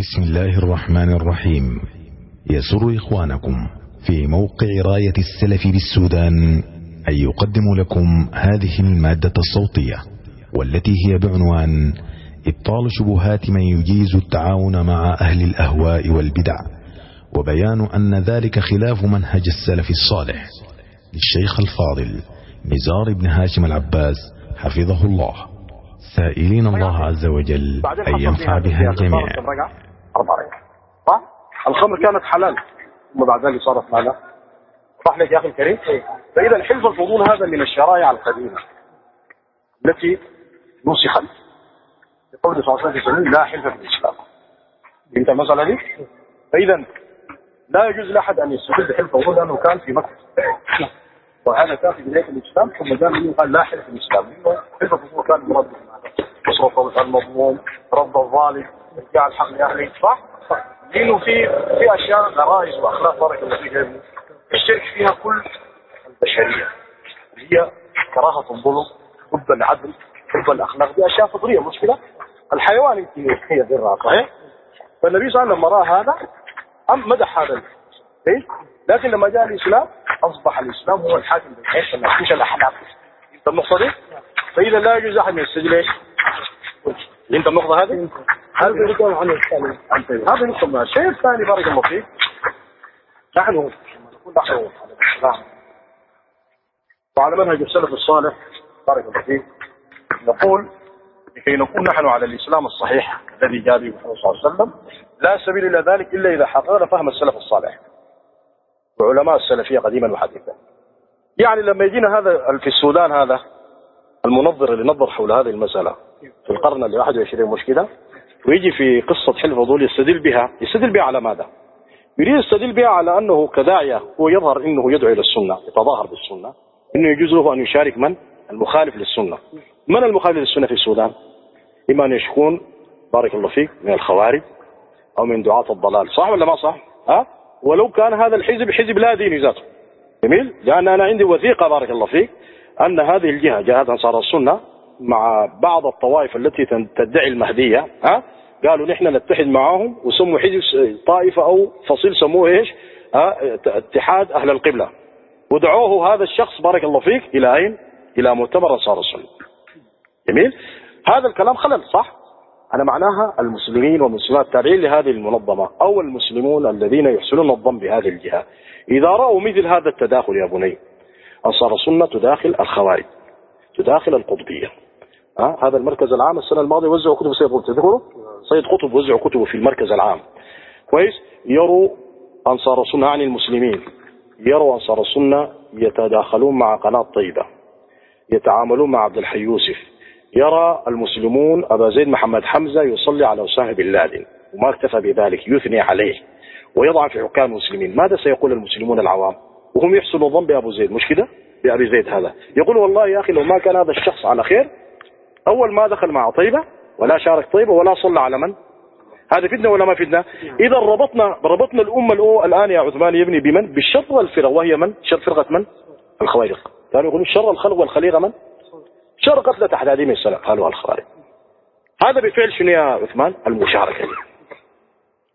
بسم الله الرحمن الرحيم. يسر إخوانكم في موقع راية السلف بالسودان أن يقدموا لكم هذه المادة الصوتية والتي هي بعنوان إبطال شبهات من يجيز التعاون مع أهل الأهواء والبدع وبيان أن ذلك خلاف منهج السلف الصالح. للشيخ الفاضل نزار بن هاشم العباس حفظه الله. سائلين الله عز وجل أن ينفع بها الجميع أربع ركعات صح؟ الخمر كانت حلال ثم بعد ذلك صارت ماذا؟ صح لك يا أخي الكريم؟ فإذا حلف الفضول هذا من الشرائع القديمة التي نسخت بقول صلى الله عليه وسلم لا حلف في الإسلام فهمت المسألة دي؟ فإذا لا يجوز لأحد أن يستفيد بحلف الفضول لأنه كان في مكة وهذا كان في بداية الإسلام ثم جاء منه قال لا حلف في الإسلام حلف الفضول كان تصرف المظلوم رد الظالم ارجاع الحق لاهله صح؟ لأنه في في أشياء غرائز وأخلاق بارك الله ابني الشرك فيها كل البشرية. هي كراهة الظلم حب العدل حب الأخلاق. دي أشياء فطرية مشكلة؟ الحيوان يمكن هي ذرة صحيح؟ فالنبي صلى الله عليه وسلم لما رأى هذا أم مدح هذا إيه؟ لكن لما جاء الإسلام أصبح الإسلام هو الحاكم بالحيث مش الاحلام انت النقطه دي؟ فإذا لا يجوز من يستجيب إيش؟ انت النقطه هذه؟ هذا نقطه عن الثاني. هذه نقطه الشيء الثاني بارك الله فيك. نحن نقول نحن الاسلام وعلى منهج السلف الصالح بارك الله فيك. نقول لكي نكون نحن على الإسلام الصحيح الذي جاء به محمد صلى الله عليه وسلم لا سبيل إلى ذلك إلا إذا حققنا فهم السلف الصالح. وعلماء السلفية قديما وحديثا. يعني لما يجينا هذا في السودان هذا المنظر اللي نظر حول هذه المسألة في القرن ال 21 مشكلة ويجي في قصة حلف فضول يستدل بها يستدل بها على ماذا؟ يريد يستدل بها على أنه كداعية هو يظهر أنه يدعو إلى السنة يتظاهر بالسنة أنه يجوز له أن يشارك من؟ المخالف للسنة من المخالف للسنة في السودان؟ إما أن يكون بارك الله فيك من الخوارج أو من دعاة الضلال صح ولا ما صح؟ ها؟ ولو كان هذا الحزب حزب لا ديني ذاته جميل؟ لأن أنا عندي وثيقة بارك الله فيك أن هذه الجهة جهة أنصار السنة مع بعض الطوائف التي تدعي المهدية ها؟ قالوا نحن نتحد معهم وسموا حزب طائفة أو فصيل سموه إيش؟ ها؟ اتحاد أهل القبلة. ودعوه هذا الشخص بارك الله فيك إلى أين؟ إلى مؤتمر أنصار السنة جميل؟ هذا الكلام خلل صح؟ أنا معناها المسلمين والمسلمات التابعين لهذه المنظمة أو المسلمون الذين يحسنون الظن بهذه الجهة. إذا رأوا مثل هذا التداخل يا بني أنصار السنة تداخل الخوارج تداخل القطبية ها؟ هذا المركز العام. السنة الماضية وزعوا كتب سيد قطب تذكروا؟ سيد قطب وزعوا كتبه في المركز العام. كويس؟ يروا أنصار السنة عن المسلمين. يروا أنصار السنة يتداخلون مع قناة طيبة. يتعاملون مع عبد الحي يوسف. يرى المسلمون أبا زيد محمد حمزة يصلي على أسامة بن لادن وما اكتفى بذلك يثني عليه. ويضع في حكام المسلمين. ماذا سيقول المسلمون العوام؟ وهم يحسنوا الظن بأبو زيد. مش كده؟ بأبي زيد هذا. يقول والله يا أخي لو ما كان هذا الشخص على خير أول ما دخل مع طيبة ولا شارك طيبة ولا صلى على من؟ هذا فتنة ولا ما فتنة؟ إذا ربطنا ربطنا الأمة الأو الآن يا عثمان يبني بمن؟ بالشر والفرق. وهي من؟ شر فرقة من؟ الخوارج كانوا يقولون شر الخلق والخليقة من؟ شر قتلة هذه من السنة قالوا الخوارج هذا بفعل شنو يا عثمان؟ المشاركة.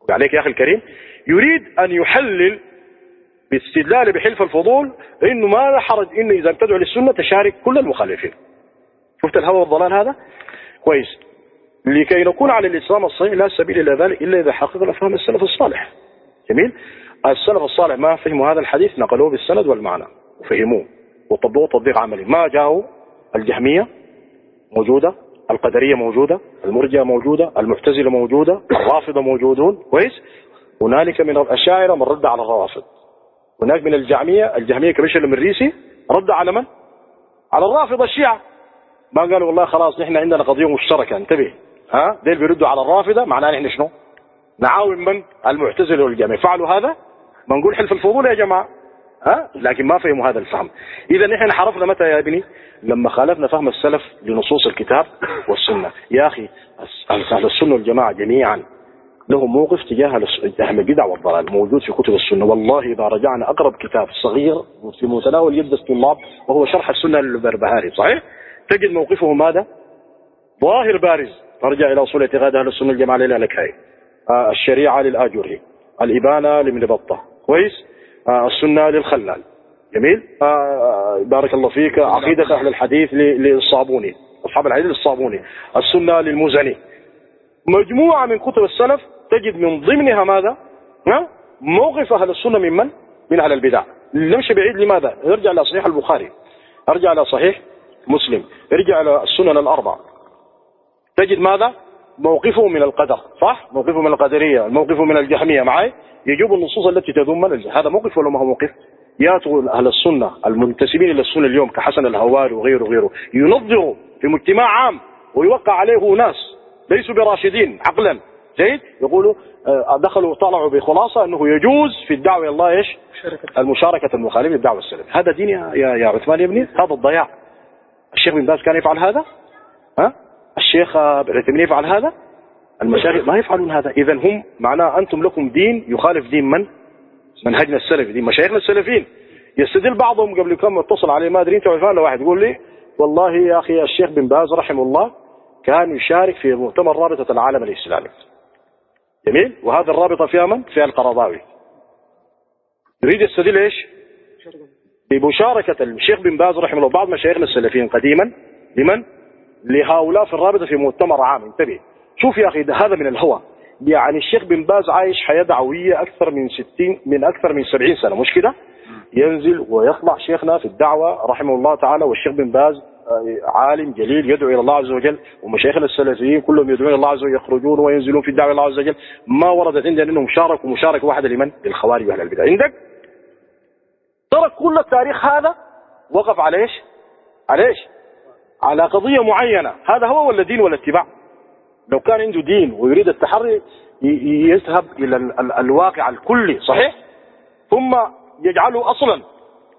عليك يا أخي الكريم. يريد أن يحلل باستدلال بحلف الفضول إنه ما حرج إنه إذا تدعو للسنة تشارك كل المخالفين. شفت الهوى والضلال هذا؟ كويس. لكي نكون على الإسلام الصحيح لا سبيل إلى ذلك إلا إذا حققنا فهم السلف الصالح. جميل؟ السلف الصالح ما فهموا هذا الحديث نقلوه بالسند والمعنى. وفهموه. وطبقوه تطبيق عملي. ما جاءوا؟ الجهمية موجودة. القدرية موجودة. المرجئة موجودة. المعتزلة موجودة. الرافضة موجودون. كويس؟ هنالك من الأشاعرة من رد على الروافض. هناك من الجهمية. الجهمية كبشر المريسي رد على من؟ على الرافضة الشيعة. ما قالوا والله خلاص نحن عندنا قضية مشتركة انتبه. ها؟ ديل بيردوا على الرافضة معناه نحن شنو؟ نعاون من؟ المعتزلة والجهمية فعلوا هذا؟ ما نقول حلف الفضول يا جماعة. ها؟ لكن ما فهموا هذا الفهم. إذا نحن انحرفنا متى يا ابني؟ لما خالفنا فهم السلف لنصوص الكتاب والسنة. يا أخي أهل السنة والجماعة جميعا له موقف تجاه أهل البدع والضلال. موجود في كتب السنة. والله إذا رجعنا أقرب كتاب صغير في متناول يد الطلاب وهو شرح السنة للبربهاري صحيح؟ تجد موقفه ماذا؟ ظاهر بارز. ترجع إلى أصول اعتقاد أهل السنة الجماعة للالكائي آه، الشريعة للآجري الإبانة لابن بطة كويس؟ آه، السنة للخلال. جميل؟ آه، بارك الله فيك. عقيدة أهل الحديث للصابوني. أصحاب الحديث للصابوني. السنة للمزني. مجموعة من كتب السلف تجد من ضمنها ماذا؟ موقف أهل السنة من من؟ من أهل البدع. نمشي بعيد. لماذا؟ نرجع إلى صحيح البخاري. ارجع إلى صحيح مسلم. ارجع إلى السنن الأربع. تجد ماذا؟ موقفه من القدر صح؟ موقفه من القدرية موقفه من الجهمية. معي؟ يجوب النصوص التي تذم هذا موقف ولا ما هو موقف؟ ياتوا أهل السنة المنتسبين إلى السنة اليوم كحسن الهواري وغيره وغيره ينظروا في مجتمع عام ويوقع عليه ناس ليسوا براشدين عقلا. جيد؟ يقولوا آه، دخلوا طلعوا بخلاصة أنه يجوز في الدعوة الله إيش؟ المشاركة المخالفة للدعوة السلفية. هذا دين يا, يا عثمان يا ابني؟ هذا الضياع. الشيخ بن باز كان يفعل هذا؟ ها؟ الشيخ ابن يفعل هذا؟ المشايخ ما يفعلون هذا. اذا هم معناه أنتم لكم دين يخالف دين من؟ منهجنا السلفي. دين مشايخنا السلفيين. يستدل بعضهم قبل كم اتصل عليه ما أدري أنت ولا واحد؟ يقول لي والله يا أخي الشيخ بن باز رحمه الله كان يشارك في مؤتمر رابطة العالم الإسلامي. جميل؟ وهذا الرابطة فيها من؟ فيها القرضاوي. يريد يستدل إيش؟ بمشاركة الشيخ بن باز رحمه الله بعض مشايخنا السلفيين قديما لمن؟ لهؤلاء في الرابطة في مؤتمر عام انتبه شوف يا أخي هذا من الهوى يعني الشيخ بن باز عايش حياة دعوية أكثر من 60 من أكثر من 70 سنة مش كده؟ ينزل ويطلع شيخنا في الدعوة رحمه الله تعالى والشيخ بن باز آه، عالم جليل يدعو إلى الله عز وجل ومشايخنا السلفيين كلهم يدعون إلى الله عز وجل يخرجون وينزلون في الدعوة إلى الله عز وجل ما وردت عندنا إنهم شاركوا مشاركة واحدة لمن؟ للخوارج وأهل البدع عندك؟ ترك كل التاريخ هذا وقف على إيش؟ على إيش؟ على قضية معينة هذا هو ولا دين ولا اتباع؟ لو كان عنده دين ويريد التحري يذهب إلى الواقع الكلي صحيح؟ ثم يجعله أصلا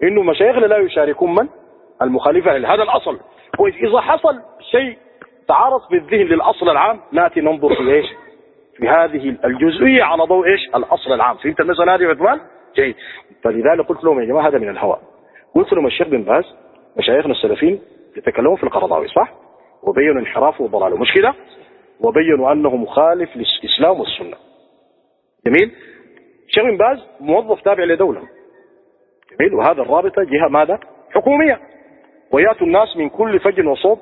إنه مشايخنا لا يشاركون من؟ المخالفه هذا الأصل واذا حصل شيء تعارض في الذهن للأصل العام نأتي ننظر في إيش؟ في هذه الجزئية على ضوء إيش؟ الأصل العام فهمت المسألة هذه عثمان؟ جيد فلذلك قلت لهم يا جماعة هذا من الهوى قلت لهم الشيخ بن باز مشايخنا السلفيين يتكلمون في القرضاوي صح؟ وبينوا انحرافه وضلاله مش كده؟ وبينوا أنه مخالف للإسلام والسنة جميل؟ الشيخ بن باز موظف تابع لدولة جميل وهذا الرابطة جهة ماذا؟ حكومية ويأتوا الناس من كل فج وصوب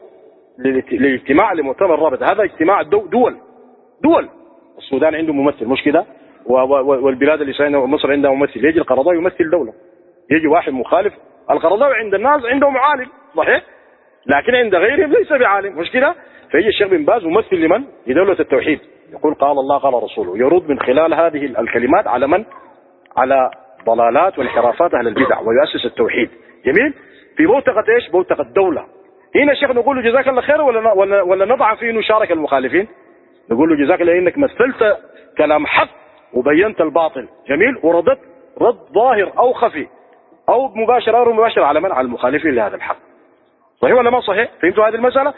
للاجتماع لمؤتمر الرابطة هذا اجتماع دول دول السودان عنده ممثل مش كده؟ والبلاد اللي مصر عندها ممثل. يجي القرضاوي يمثل دولة. يجي واحد مخالف. القرضاوي عند الناس عندهم عالم صحيح؟ لكن عند غيرهم ليس بعالم. مش كده؟ فيجي الشيخ بن باز ممثل لمن؟ لدولة التوحيد. يقول قال الله قال رسوله. يرد من خلال هذه الكلمات على من؟ على ضلالات وانحرافات أهل البدع ويؤسس التوحيد. جميل؟ في بوتقة إيش؟ بوتقة الدولة هنا الشيخ نقول له جزاك الله خير ولا ولا, ولا نضع فيه انه شارك المخالفين؟ نقول له جزاك الله إنك مثلت كلام حق وبينت الباطل. جميل؟ وردت رد ظاهر أو خفي. أو مباشر أو مباشر على من؟ على المخالفين لهذا الحق. صحيح ولا ما صحيح؟ فهمتوا هذه المسألة؟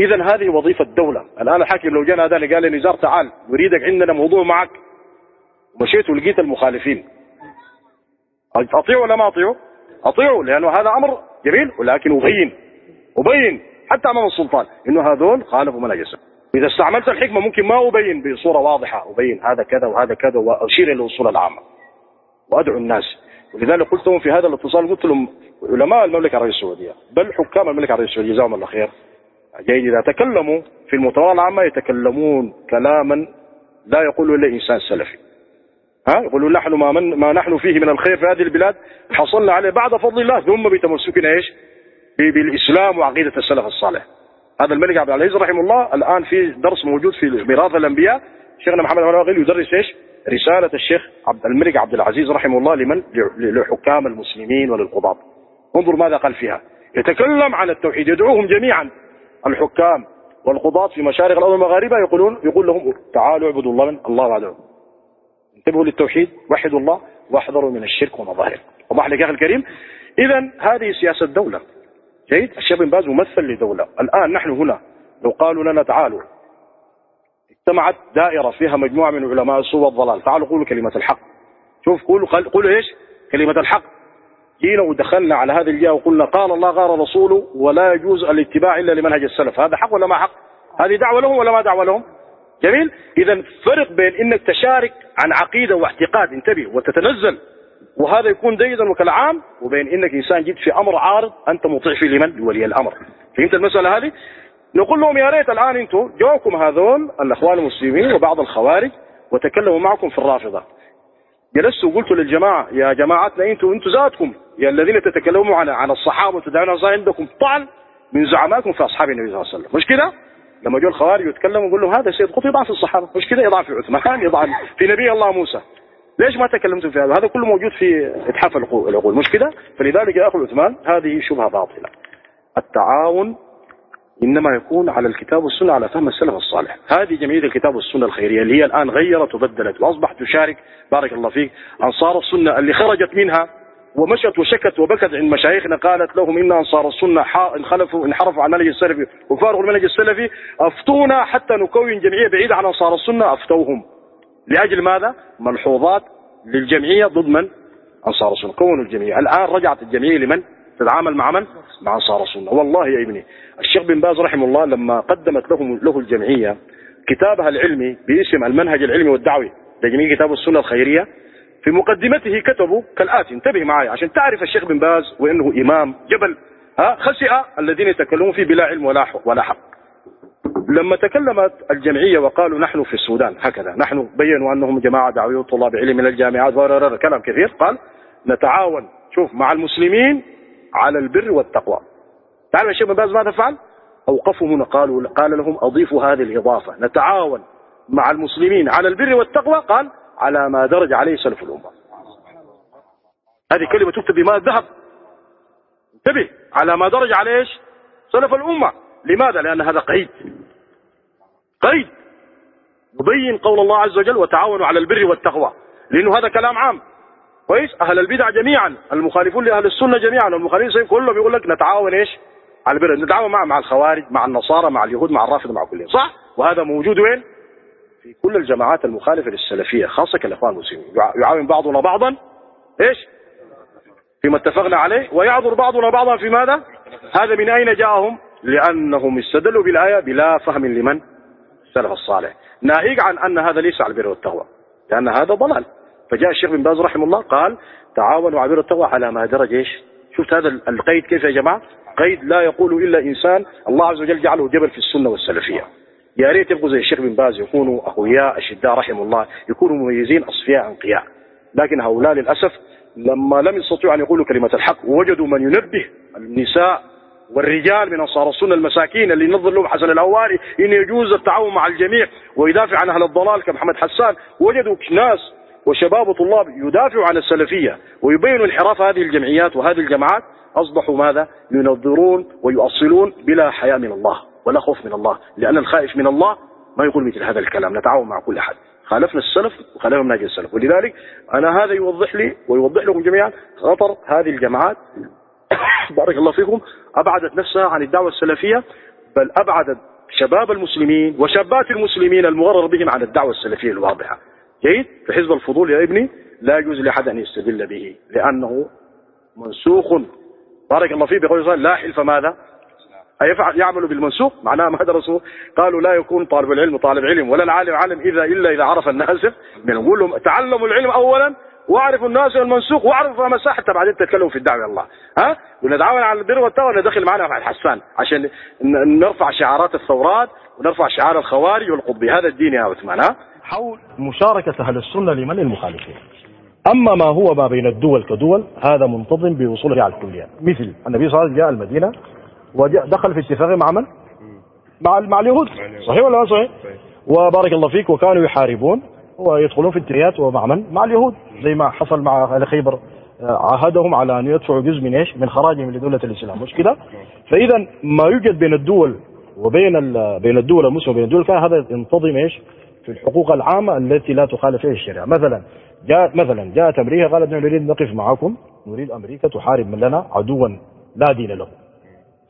إذا هذه وظيفة الدولة الآن الحاكم لو جانا هذا قال لي نزار تعال نريدك عندنا موضوع معك. مشيت ولقيت المخالفين. أطيعوا ولا ما أطيعوا؟ أطيعوا لأنه هذا أمر جميل ولكن أبين. أبين حتى أمام السلطان إنه هذول خالفوا منهج السلف إذا استعملت الحكمة ممكن ما أبين بصورة واضحة أبين هذا كذا وهذا كذا وأشير إلى الأصول العامة وأدعو الناس. ولذلك قلت لهم في هذا الاتصال قلت لهم علماء المملكة العربية السعودية بل حكام المملكة العربية السعودية جزاهم الله خير. جيد إذا تكلموا في المطالعة العامة يتكلمون كلاما لا يقول إلا إنسان سلفي. ها؟ يقولون نحن ما, من ما نحن فيه من الخير في هذه البلاد. حصلنا عليه بعد فضل الله ثم بتمسكنا إيش؟ بالإسلام وعقيدة السلف الصالح. هذا الملك عبد العزيز رحمه الله الآن في درس موجود في ميراث الأنبياء شيخنا محمد بن الغيل يدرس إيش؟ رسالة الشيخ عبد الملك عبد العزيز رحمه الله لمن؟ لحكام المسلمين وللقضاة. انظر ماذا قال فيها. يتكلم عن التوحيد يدعوهم جميعا الحكام والقضاة في مشارق الأرض المغاربة يقولون يقول لهم تعالوا اعبدوا الله من الله بعده. انتبهوا للتوحيد وحدوا الله واحذروا من الشرك ومظاهره. وضح لك يا أخي الكريم؟ إذا هذه سياسة دولة جيد؟ الشيخ بن باز ممثل لدولة. الآن نحن هنا لو قالوا لنا تعالوا. اجتمعت دائرة فيها مجموعة من علماء السوء والضلال تعالوا قولوا كلمة الحق. شوف قولوا قولوا إيش؟ كلمة الحق. جينا ودخلنا على هذه الجهة وقلنا قال الله قال رسوله ولا يجوز الاتباع إلا لمنهج السلف. هذا حق ولا ما حق؟ هذه دعوة لهم ولا ما دعوة لهم؟ جميل؟ اذا فرق بين إنك تشارك عن عقيدة واعتقاد. انتبه وتتنزل. وهذا يكون جيدا وكالعام وبين إنك إنسان جيت في أمر عارض أنت مطيع فيه لمن؟ لولي الأمر فهمت المسألة هذه؟ نقول لهم يا ريت الآن أنتم جاوكم هذول الأخوان المسلمين وبعض الخوارج وتكلموا معكم في الرافضة جلست وقلت للجماعة يا جماعتنا أنتم أنتم ذاتكم يا الذين تتكلموا عن عن الصحابة وتدعون عندكم طعن من زعمائكم في أصحاب النبي صلى الله عليه وسلم مش كده؟ لما جو الخوارج يتكلموا يقول لهم هذا سيد قطب يضع في الصحابة مش كده يضع في عثمان يضع في نبي الله موسى ليش ما تكلمتم في هذا؟ هذا كله موجود في إتحاف العقول مش كده؟ فلذلك يا أخو عثمان هذه شبهة باطلة. التعاون إنما يكون على الكتاب والسنة على فهم السلف الصالح، هذه جمعية الكتاب والسنة الخيرية اللي هي الآن غيرت وبدلت وأصبحت تشارك بارك الله فيك أنصار السنة اللي خرجت منها ومشت وشكت وبكت عند مشايخنا قالت لهم إن أنصار السنة انخلفوا انحرفوا عن المنهج السلفي وفارقوا المنهج السلفي أفتونا حتى نكون جمعية بعيدة عن أنصار السنة أفتوهم لأجل ماذا؟ ملحوظات للجمعية ضد من؟ أنصار السنة كونوا الجمعية الآن رجعت الجمعية لمن؟ تتعامل مع من؟ مع أنصار السنة والله يا ابني الشيخ بن باز رحمه الله لما قدمت له له الجمعية كتابها العلمي باسم المنهج العلمي والدعوي لجميع كتاب السنة الخيرية في مقدمته كتبوا كالآتي انتبه معي عشان تعرف الشيخ بن باز وإنه إمام جبل ها خسئ الذين يتكلمون فيه بلا علم ولا ولا حق لما تكلمت الجمعية وقالوا نحن في السودان هكذا نحن بينوا أنهم جماعة دعوية طلاب علم من الجامعات كلام كثير. قال نتعاون شوف مع المسلمين على البر والتقوى. تعرف الشيخ باز ماذا فعل أوقفهم هنا قالوا قال لهم أضيفوا هذه الإضافة. نتعاون مع المسلمين على البر والتقوى قال على ما درج عليه سلف الأمة. هذه كلمة تكتب بماء الذهب. انتبه على ما درج عليه سلف الأمة. لماذا؟ لأن هذا قيد. قيد يبين قول الله عز وجل وتعاونوا على البر والتقوى. لأنه هذا كلام عام. كويس؟ أهل البدع جميعا. المخالفون لأهل السنة جميعا. والمخالفين كلهم يقول لك نتعاون إيش؟ على البر. نتعاون مع مع الخوارج مع النصارى مع اليهود مع الرافضة مع كلهم صح؟ وهذا موجود وين؟ في كل الجماعات المخالفة للسلفية خاصة كالإخوان المسلمين. يعاون بعضنا بعضا. إيش؟ فيما اتفقنا عليه. ويعذر بعضنا بعضا في ماذا؟ هذا من أين جاءهم؟ لأنهم استدلوا بالآية بلا فهم لمن؟ السلف الصالح. ناهيك عن أن هذا ليس على البر والتقوى لأن هذا ضلال. فجاء الشيخ بن باز رحمه الله قال تعاونوا على البر والتقوى على ما درج إيش؟ شفت هذا القيد كيف يا جماعة؟ قيد لا يقول إلا إنسان الله عز وجل جعله جبل في السنة والسلفية. يا ريت يبقوا زي الشيخ بن باز يكونوا أقوياء أشداء رحمه الله يكونوا مميزين أصفياء أنقياء. لكن هؤلاء للأسف لما لم يستطيعوا أن يقولوا كلمة الحق ووجدوا من ينبه النساء والرجال من أنصار السنة المساكين اللي ينظر لهم حسن الاواري إن يجوز التعاون مع الجميع ويدافع عن أهل الضلال كمحمد حسان. وجدوا ناس وشباب وطلاب يدافعوا عن السلفية ويبينوا انحراف هذه الجمعيات وهذه الجماعات. أصبحوا ماذا؟ ينظرون ويؤصلون بلا حياء من الله ولا خوف من الله لأن الخائف من الله ما يقول مثل هذا الكلام. نتعاون مع كل أحد. خالفنا السلف وخالفنا منهج السلف. ولذلك أنا هذا يوضح لي ويوضح لكم جميعا خطر هذه الجماعات بارك الله فيكم أبعدت نفسها عن الدعوة السلفية بل أبعدت شباب المسلمين وشابات المسلمين المغرر بهم عن الدعوة السلفية الواضحة. جيد؟ فحزب الفضول يا ابني لا يجوز لأحد أن يستدل به لأنه منسوخ. بارك الله فيه بقول لا حلف ماذا؟ أيفعل يعمل بالمنسوخ؟ معناه ما درسوا قالوا لا يكون طالب العلم طالب علم ولا العالم عالم إذا إلا إذا عرف الناسخ نقول لهم تعلموا العلم أولا واعرفوا الناسخ والمنسوخ واعرفوا مساحة. حتى بعدين تتكلموا في الدعوة الله ها؟ ونتعاون على البر والتقوى. ندخل معنا مع الحسان عشان نرفع شعارات الثورات ونرفع شعار الخوارج والقطبي هذا الدين يا عثمان ها؟ حول مشاركة أهل السنة لمن؟ المخالفين. أما ما هو ما بين الدول كدول هذا منتظم بوصوله على الكليات مثل النبي صلى الله عليه وسلم جاء المدينة ودخل في اتفاق مع من؟ مع مع اليهود. صحيح ولا صحيح؟ وبارك الله فيك. وكانوا يحاربون. ويدخلون في اتفاقيات ومع من؟ مع اليهود زي ما حصل مع أهل خيبر عاهدهم على أن يدفعوا جزء من إيش؟ من خراجهم لدولة الإسلام مش كده؟ فإذا ما يوجد بين الدول وبين بين الدول المسلمة وبين الدول هذا ينتظم إيش؟ في الحقوق العامة التي لا تخالف فيها الشريعة، مثلا جاءت مثلا جاءت أمريكا قالت نريد نقف معكم نريد أمريكا تحارب من لنا عدوا لا دين له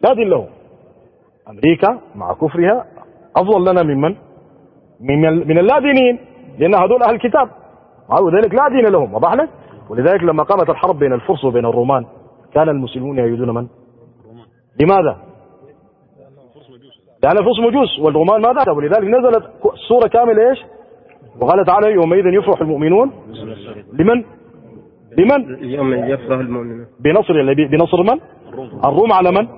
لا دين له أمريكا مع كفرها أفضل لنا ممن من من اللادينين لأن هذول أهل الكتاب. ولذلك لا دين لهم. وضح لك ولذلك لما قامت الحرب بين الفرس وبين الرومان كان المسلمون يعيدون من؟ لماذا؟ لأن الفرس مجوس. والرومان ما ذهبوا ولذلك نزلت سورة كاملة إيش؟ وقال تعالى يومئذ يفرح المؤمنون. لمن؟ لمن؟ يوم يفرح المؤمنون. بنصر بنصر من؟ الروم. على من؟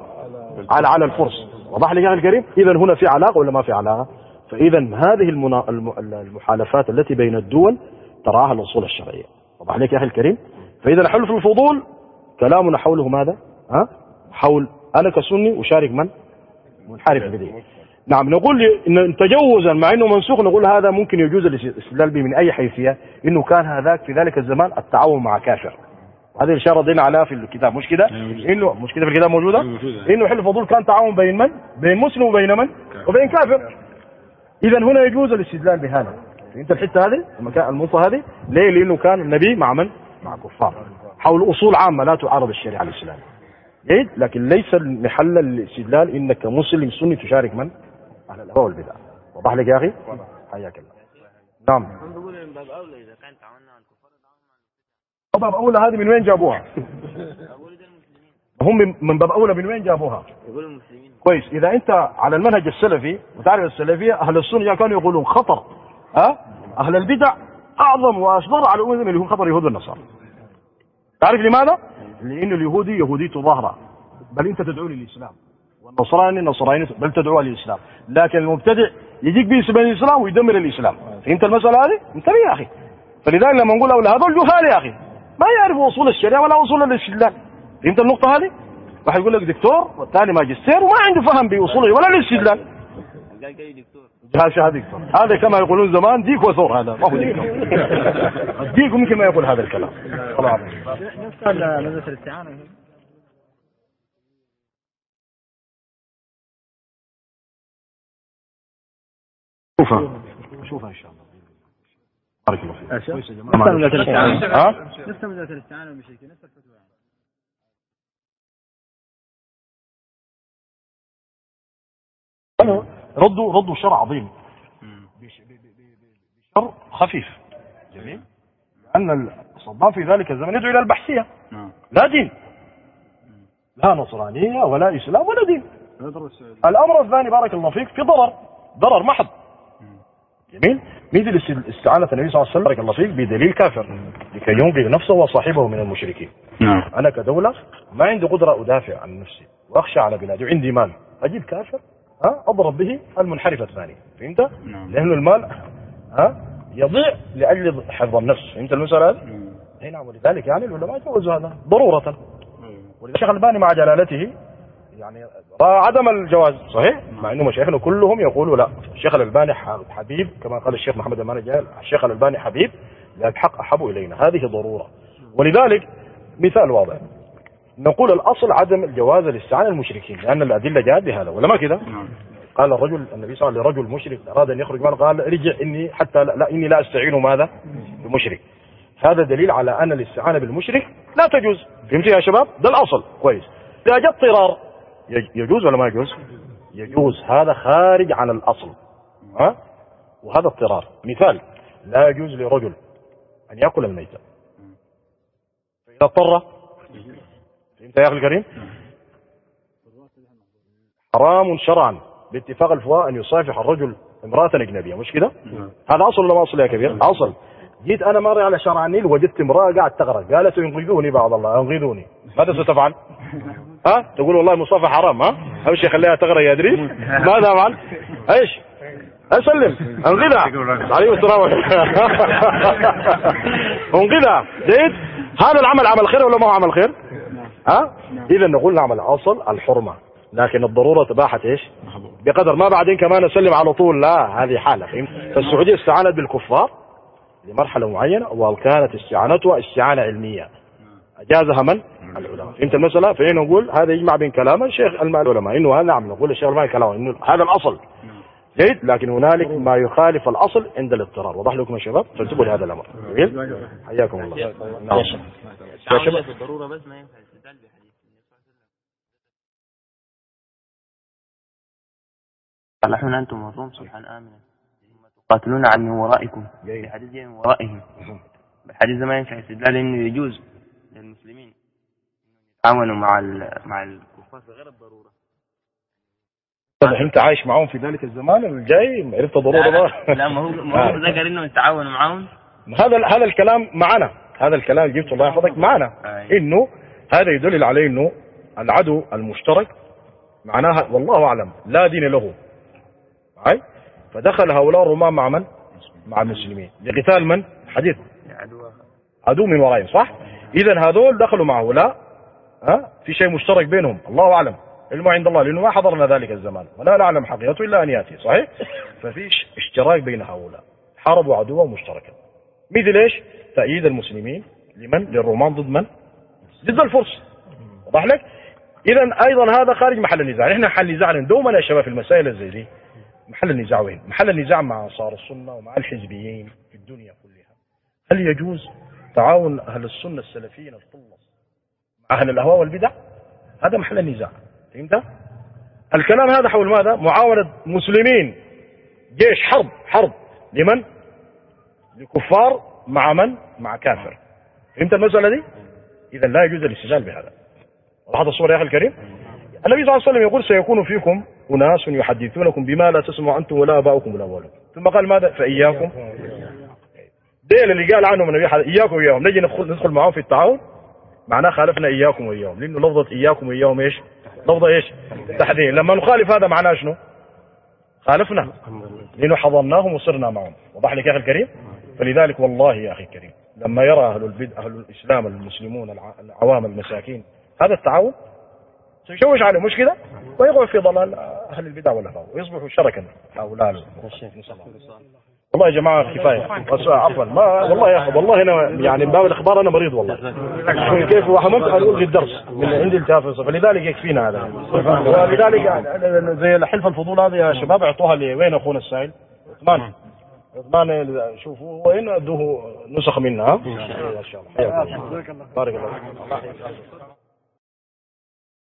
على على الفرس. وضح لي يا الكريم اذا هنا في علاقة ولا ما في علاقة؟ فاذا هذه. المحالفات التي بين الدول تراها الأصول الشرعية. وضح لك يا أخي الكريم؟ فإذا حلف الفضول كلامنا حوله ماذا؟ ها؟ حول أنا كسني أشارك من؟ منحرف بدين نعم نقول إن تجوزا مع إنه منسوخ نقول هذا ممكن يجوز الاستدلال به من أي حيثية إنه كان هذاك في ذلك الزمان التعاون مع كافر. هذه الإشارة ضينا عليها في الكتاب. مش كده؟ إنه مش كده في الكتاب موجودة؟ إنه حلف الفضول كان تعاون بين من؟ بين مسلم وبين من؟ وبين كافر. اذا هنا يجوز الاستدلال بهذا فهمت الحتة هذه؟ المكان النقطه هذه؟ ليه؟ لأنه كان النبي مع من؟ مع كفار حول أصول عامة لا تعارض الشريعة الإسلامية جيد لكن ليس محل الاستدلال إنك كمسلم سني تشارك من؟ أهل الاهواء والبدع وضح لك يا أخي؟ حياك الله نعم باب أولى هذه من وين جابوها؟ هم من- باب أولى من وين جابوها؟ يقولوا المسلمين كويس. إذا أنت على المنهج السلفي وتعرف السلفية أهل السنة كانوا يقولون خطر. ها؟ أهل البدع أعظم واشضر على الامم اللي هم خطر اليهود والنصارى. تعرف لماذا؟ لأن اليهودي يهوديته ظاهرة. بل أنت تدعو للإسلام. والنصراني نصراني بل تدعو للإسلام. لكن المبتدع يجيك باسم الإسلام ويدمر الإسلام. فهمت المسألة هذه؟ انتبه يا أخي. فلذلك لما نقول هذول جهال يا أخي. ما يعرفوا أصول الشريعة ولا أصول الاستدلال فهمت النقطة هذه؟ واحد يقول لك دكتور والثاني ماجستير وما عنده فهم بأصوله ولا الاستدلال جاي دكتور. جهاز شهاده دكتور. هذا كما يقولون زمان ديك وثور هذا ما هو دكتور الديك ممكن ما يقول هذا الكلام. خلاص نفس الاستعانة شوفها. شوفها إن شاء الله. بارك الله فيك. نفس نفس لذة الاستعانة بالمشركين نفس الفتوى ردوا ردوا شر عظيم. بشر خفيف. جميل. لأن صدام في ذلك الزمن يدعو إلى البحثية. لا دين. لا نصرانية ولا إسلام ولا دين. الأمر الثاني بارك الله فيك في ضرر. ضرر محض. جميل. مثل است- استعانة النبي صلى الله عليه وسلم بارك الله فيك بدليل كافر. لكي ينقذ نفسه وصاحبه من المشركين. نعم. أنا كدولة ما عندي قدرة أدافع عن نفسي. وأخشى على بلادي. وعندي مال. أجيب كافر؟ ها أضرب به المنحرف الثاني فهمت؟ نعم. لأنه المال ها يضيع لأجل حفظ النفس فهمت المسألة هذه؟ إي نعم ولذلك يعني العلماء جوزوا هذا ضرورة ولذلك الشيخ الباني مع جلالته يعني رأى عدم الجواز صحيح؟ مع إنه مشايخنا كلهم يقولوا لا الشيخ الألباني حبيب كما قال الشيخ محمد المان الجاهل الشيخ الألباني حبيب لكن حق أحب إلينا هذه ضرورة ولذلك مثال واضح نقول الأصل عدم الجواز الاستعانه المشركين لأن الأدلة جاءت بهذا ولا ما كده؟ قال الرجل النبي صلى الله عليه وسلم لرجل مشرك أراد أن يخرج قال رجع إني حتى لا, لا إني لا أستعين ماذا؟ بمشرك هذا دليل على أن الاستعانة بالمشرك لا تجوز فهمت يا شباب؟ ده الأصل كويس إذا جاء اضطرار يج- يجوز ولا ما يجوز؟ يجوز هذا خارج عن الأصل ها؟ وهذا اضطرار مثال لا يجوز لرجل أن يأكل الميتة فإذا اضطر فهمت يا أخي الكريم؟ حرام شرعا باتفاق الفقهاء أن يصافح الرجل امرأة أجنبية مش كده؟ هذا أصل ولا ما أصل يا كبير؟ أصل جيت أنا مرة على شارع النيل وجدت امرأة قاعد تغرق قالت انقذوني بعض الله انقذوني ماذا ستفعل؟ ها؟ تقول والله المصافحه حرام ها؟ امشي خليها تغرق يا أدري ماذا أفعل؟ إيش؟ أسلم انقذها عليه السلام انقذها جيد؟ هذا العمل عمل خير ولا ما هو عمل خير؟ ها؟ إذا نقول نعم الأصل الحرمة. لكن الضرورة تباحت إيش؟ بقدر ما بعدين كمان اسلم على طول. لا هذه حالة. فهمت؟ فالسعودية استعانت بالكفار لمرحلة معينة وكانت استعانتها استعانة علمية. أجازها من؟ العلماء. فهمت المسألة؟ فهنا نقول هذا يجمع بين كلام الشيخ الم- العلماء. إنه هذا نعم نقول الشيخ العلماء كلام. إنه هذا الأصل. جيد؟ لكن هنالك ما يخالف الأصل عند الاضطرار. وضح لكم يا شباب. فانتبهوا لهذا الأمر. جميل؟ حياكم الله. نعم. يا شباب. بس ما ينفع الاستدلال بحديث النبي صلى الله عليه وسلم. قال نحن أنتم والروم صلحا آمنا. ثم تقاتلون عن من ورائكم. جاي من ورائهم. الحديث ما ينفع استدلال إنه يجوز للمسلمين. انهم يتعاونوا مع ال- مع الكفار في غير الضرورة. واضح أنت عايش معاهم في ذلك الزمان الجاي؟ عرفت ضروره لا, لا, ما؟ هو ما هو ذكر انه يتعاونوا معاهم هذا هذا الكلام معنا. هذا الكلام اللي جبته الله يحفظك. معنا. أي. إنه هذا يدل عليه إنه العدو المشترك معناها والله أعلم لا دين له أي فدخل هؤلاء الرومان مع من؟ مع المسلمين لقتال من؟ حديث عدو من ورائهم صح؟ اذا هذول دخلوا مع هؤلاء ها في شيء مشترك بينهم الله أعلم علم عند الله لأنه ما حضرنا ذلك الزمان ولا نعلم حقيقته إلا أن يأتي صحيح؟ ففي اشتراك بين هؤلاء حاربوا عدوا مشتركا مثل إيش؟ تأييد المسلمين لمن؟ للرومان ضد من؟ ضد الفرس واضح لك؟ اذا أيضا هذا خارج محل النزاع، إحنا محل نزاعنا دوما يا شباب في المسائل زي دي محل النزاع وين؟ محل النزاع مع أنصار السنة ومع الحزبيين في الدنيا كلها. هل يجوز تعاون أهل السنة السلفيين الخلص مع أهل الأهواء والبدع؟ هذا محل النزاع، فهمت؟ الكلام هذا حول ماذا؟ معاونة مسلمين جيش حرب حرب لمن؟ لكفار مع من؟ مع كافر. فهمت المسألة دي؟ إذا لا يجوز الاستدلال بهذا. وضحت الصورة يا أخي الكريم؟ النبي صلى الله عليه وسلم يقول سيكون فيكم أناس يحدثونكم بما لا تسمع أنتم ولا آباؤكم الأولون. ثم قال ماذا؟ فإياكم ديل اللي قال عنهم النبي حد- إياكم وإياهم نجي ندخل ندخل معاهم في التعاون معناه خالفنا إياكم وإياهم لأنه لفظة إياكم وإياهم إيش؟ لفظة إيش؟ تحذير لما نخالف هذا معناه شنو؟ خالفنا لأنه حضرناهم وصرنا معهم وضح لك يا أخي الكريم فلذلك والله يا أخي الكريم لما يرى أهل البدع أهل الإسلام المسلمون الع- العوام المساكين هذا التعاون سيشوش عليه مش كده ويقع في ضلال أهل البدع والأهواء ويصبحوا شركا. هؤلاء. والله يا جماعة كفاية. بس عفوا. ما والله يا والله أنا يعني من باب الإخبار أنا مريض والله. كيف وحملت أن ألغي الدرس. من عندي التهاب فلذلك يكفينا هذا. ولذلك يعني زي حلف الفضول هذا يا شباب اعطوها لوين أخونا السائل؟ عثمان. عثمان شوفوا وين أدوه نسخ منها ها؟ إن شاء الله. بارك الله فيك.